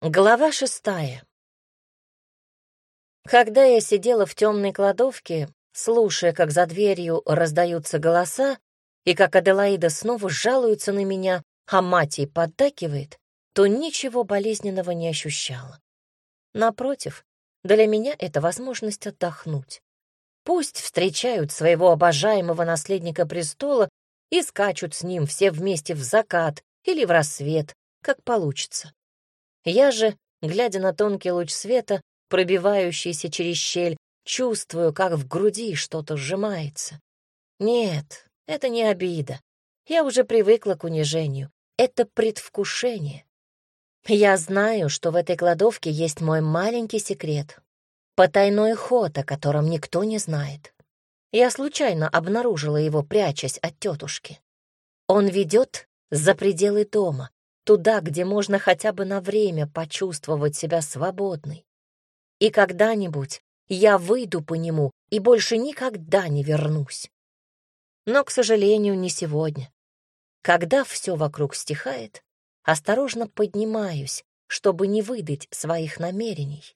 Глава шестая. Когда я сидела в темной кладовке, слушая, как за дверью раздаются голоса, и как Аделаида снова жалуется на меня, а мать ей поддакивает, то ничего болезненного не ощущала. Напротив, для меня это возможность отдохнуть. Пусть встречают своего обожаемого наследника престола и скачут с ним все вместе в закат или в рассвет, как получится. Я же, глядя на тонкий луч света, пробивающийся через щель, чувствую, как в груди что-то сжимается. Нет, это не обида. Я уже привыкла к унижению. Это предвкушение. Я знаю, что в этой кладовке есть мой маленький секрет. Потайной ход, о котором никто не знает. Я случайно обнаружила его, прячась от тетушки. Он ведет за пределы дома, туда, где можно хотя бы на время почувствовать себя свободной. И когда-нибудь я выйду по нему и больше никогда не вернусь. Но, к сожалению, не сегодня. Когда все вокруг стихает, осторожно поднимаюсь, чтобы не выдать своих намерений.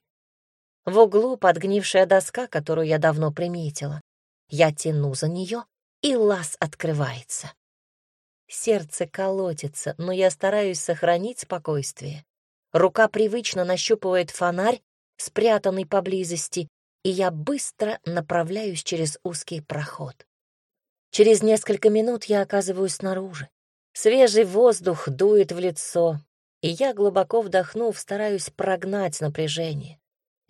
В углу подгнившая доска, которую я давно приметила. Я тяну за нее, и лаз открывается. Сердце колотится, но я стараюсь сохранить спокойствие. Рука привычно нащупывает фонарь, спрятанный поблизости, и я быстро направляюсь через узкий проход. Через несколько минут я оказываюсь снаружи. Свежий воздух дует в лицо, и я, глубоко вдохнув, стараюсь прогнать напряжение.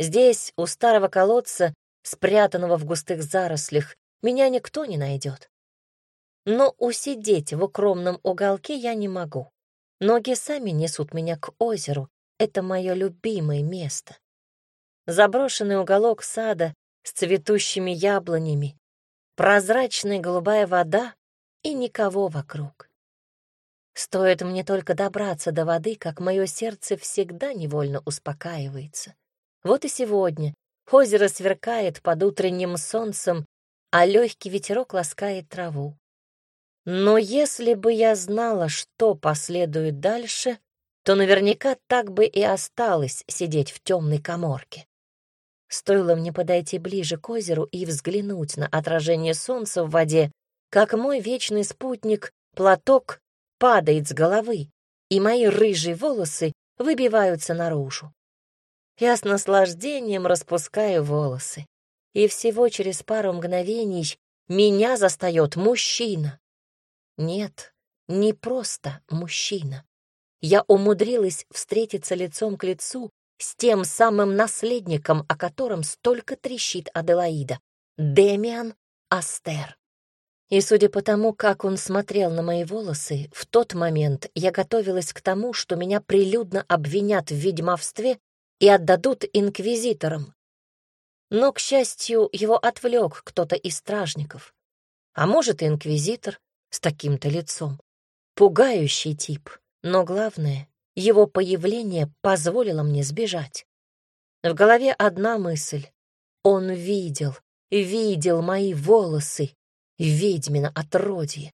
Здесь, у старого колодца, спрятанного в густых зарослях, меня никто не найдет. Но усидеть в укромном уголке я не могу. Ноги сами несут меня к озеру. Это мое любимое место. Заброшенный уголок сада с цветущими яблонями, прозрачная голубая вода и никого вокруг. Стоит мне только добраться до воды, как мое сердце всегда невольно успокаивается. Вот и сегодня озеро сверкает под утренним солнцем, а легкий ветерок ласкает траву. Но если бы я знала, что последует дальше, то наверняка так бы и осталось сидеть в темной коморке. Стоило мне подойти ближе к озеру и взглянуть на отражение солнца в воде, как мой вечный спутник, платок, падает с головы, и мои рыжие волосы выбиваются наружу. Я с наслаждением распускаю волосы, и всего через пару мгновений меня застает мужчина. Нет, не просто мужчина. Я умудрилась встретиться лицом к лицу с тем самым наследником, о котором столько трещит Аделаида, Демиан Астер. И судя по тому, как он смотрел на мои волосы, в тот момент я готовилась к тому, что меня прилюдно обвинят в ведьмовстве и отдадут инквизиторам. Но, к счастью, его отвлек кто-то из стражников. А может, и инквизитор, с таким-то лицом. Пугающий тип, но главное, его появление позволило мне сбежать. В голове одна мысль. Он видел, видел мои волосы, ведьмина отродье.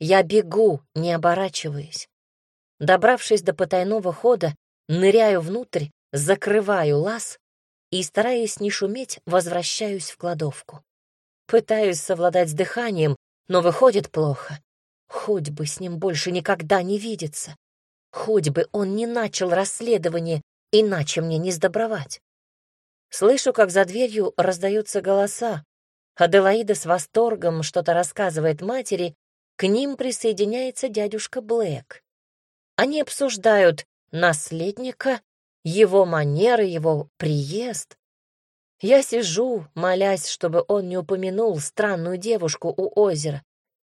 Я бегу, не оборачиваясь. Добравшись до потайного хода, ныряю внутрь, закрываю лаз и, стараясь не шуметь, возвращаюсь в кладовку. Пытаюсь совладать с дыханием, но выходит плохо. Хоть бы с ним больше никогда не видеться. Хоть бы он не начал расследование, иначе мне не сдобровать. Слышу, как за дверью раздаются голоса. Аделаида с восторгом что-то рассказывает матери, к ним присоединяется дядюшка Блэк. Они обсуждают наследника, его манеры, его приезд. Я сижу, молясь, чтобы он не упомянул странную девушку у озера.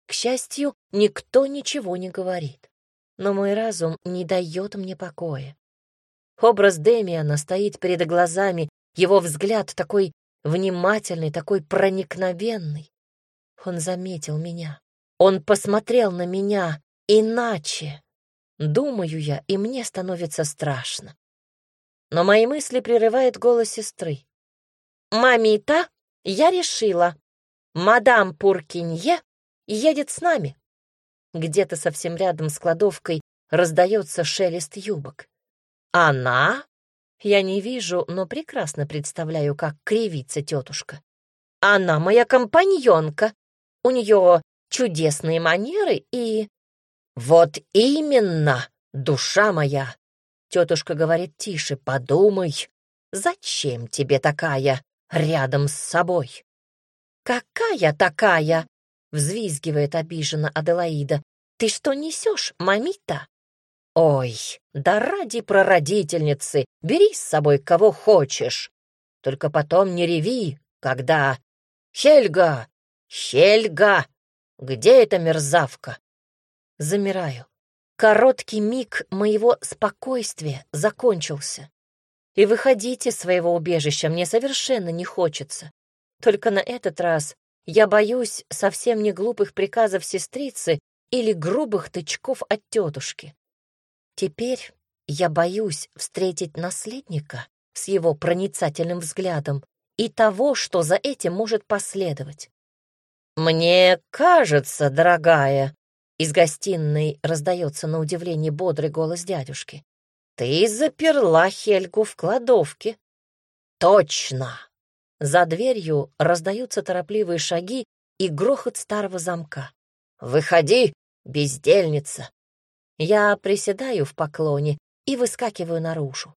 К счастью, никто ничего не говорит. Но мой разум не дает мне покоя. Образ Демиана стоит перед глазами, его взгляд такой внимательный, такой проникновенный. Он заметил меня. Он посмотрел на меня иначе. Думаю я, и мне становится страшно. Но мои мысли прерывает голос сестры. «Мамита, я решила. Мадам Пуркинье едет с нами». Где-то совсем рядом с кладовкой раздается шелест юбок. Она? Я не вижу, но прекрасно представляю, как кривится тетушка. Она моя компаньонка. У нее чудесные манеры и... Вот именно, душа моя. Тетушка говорит тише, подумай, зачем тебе такая рядом с собой? Какая такая? Взвизгивает обиженно Аделаида. Ты что несешь, мамита? Ой, да ради прародительницы, бери с собой кого хочешь. Только потом не реви, когда... Хельга! Хельга! Где эта мерзавка? Замираю. Короткий миг моего спокойствия закончился. И выходить из своего убежища мне совершенно не хочется. Только на этот раз я боюсь совсем не глупых приказов сестрицы или грубых тычков от тетушки. Теперь я боюсь встретить наследника с его проницательным взглядом и того, что за этим может последовать. «Мне кажется, дорогая», — из гостиной раздается на удивление бодрый голос дядюшки, «ты заперла Хельгу в кладовке». «Точно!» За дверью раздаются торопливые шаги и грохот старого замка. «Выходи, бездельница!» Я приседаю в поклоне и выскакиваю наружу.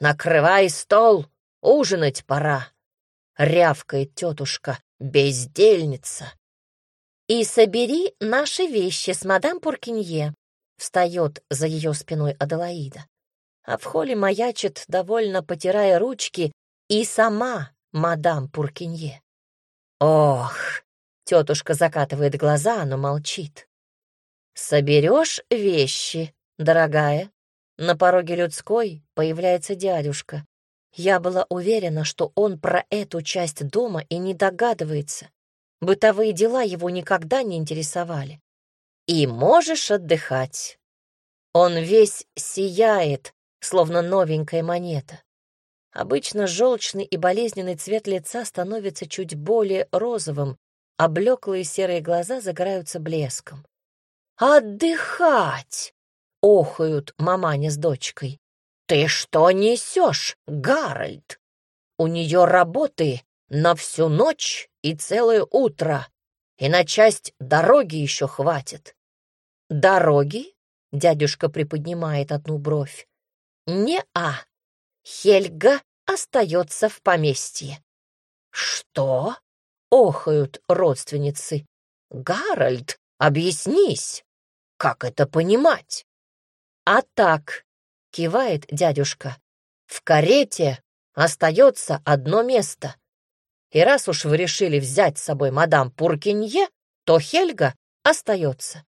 «Накрывай стол, ужинать пора!» — рявкает тетушка, бездельница. «И собери наши вещи с мадам Пуркинье», — встает за ее спиной Аделаида. А в холле маячит, довольно потирая ручки, и сама мадам Пуркинье. «Ох!» — тетушка закатывает глаза, но молчит. «Соберешь вещи, дорогая?» На пороге людской появляется дядюшка. Я была уверена, что он про эту часть дома и не догадывается. Бытовые дела его никогда не интересовали. И можешь отдыхать. Он весь сияет, словно новенькая монета. Обычно желчный и болезненный цвет лица становится чуть более розовым, а блеклые серые глаза загораются блеском. «Отдыхать!» — охают маманя с дочкой. «Ты что несешь, Гарольд? У нее работы на всю ночь и целое утро, и на часть дороги еще хватит». «Дороги?» — дядюшка приподнимает одну бровь. «Не-а, Хельга остается в поместье». «Что?» — охают родственницы. «Гарольд, объяснись!» Как это понимать? А так, кивает дядюшка, в карете остается одно место. И раз уж вы решили взять с собой мадам Пуркинье, то Хельга остается.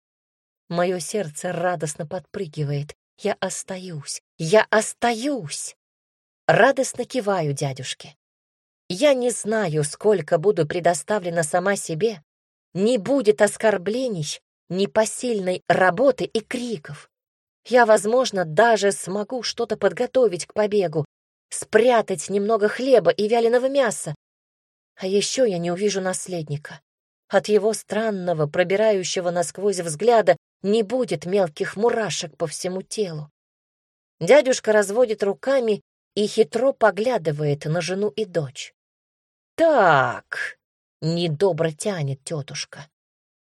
Мое сердце радостно подпрыгивает. Я остаюсь, я остаюсь. Радостно киваю дядюшке. Я не знаю, сколько буду предоставлена сама себе. Не будет оскорблений, непосильной работы и криков. Я, возможно, даже смогу что-то подготовить к побегу, спрятать немного хлеба и вяленого мяса. А еще я не увижу наследника. От его странного, пробирающего насквозь взгляда не будет мелких мурашек по всему телу. Дядюшка разводит руками и хитро поглядывает на жену и дочь. «Так», — недобро тянет тетушка,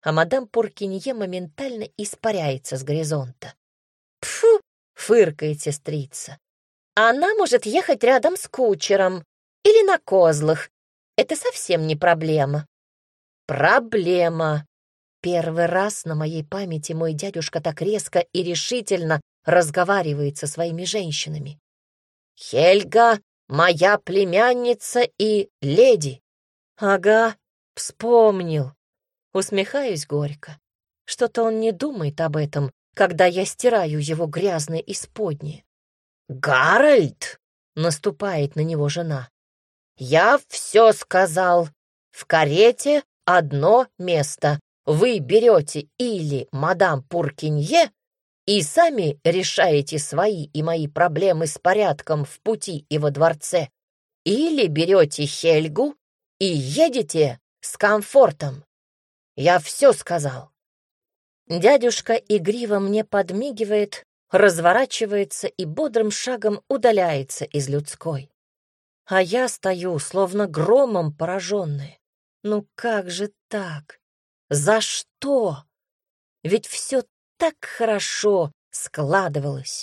а мадам Пуркинье моментально испаряется с горизонта. «Пфу!» — фыркает сестрица. «Она может ехать рядом с кучером или на козлах. Это совсем не проблема». «Проблема!» Первый раз на моей памяти мой дядюшка так резко и решительно разговаривает со своими женщинами. «Хельга — моя племянница и леди». «Ага, вспомнил. Усмехаюсь горько. Что-то он не думает об этом, когда я стираю его грязное исподнее. «Гарольд!» — наступает на него жена. «Я все сказал. В карете одно место. Вы берете или мадам Пуркинье и сами решаете свои и мои проблемы с порядком в пути и во дворце, или берете Хельгу и едете с комфортом. Я все сказал. Дядюшка игриво мне подмигивает, разворачивается и бодрым шагом удаляется из людской. А я стою, словно громом пораженная. Ну как же так? За что? Ведь все так хорошо складывалось.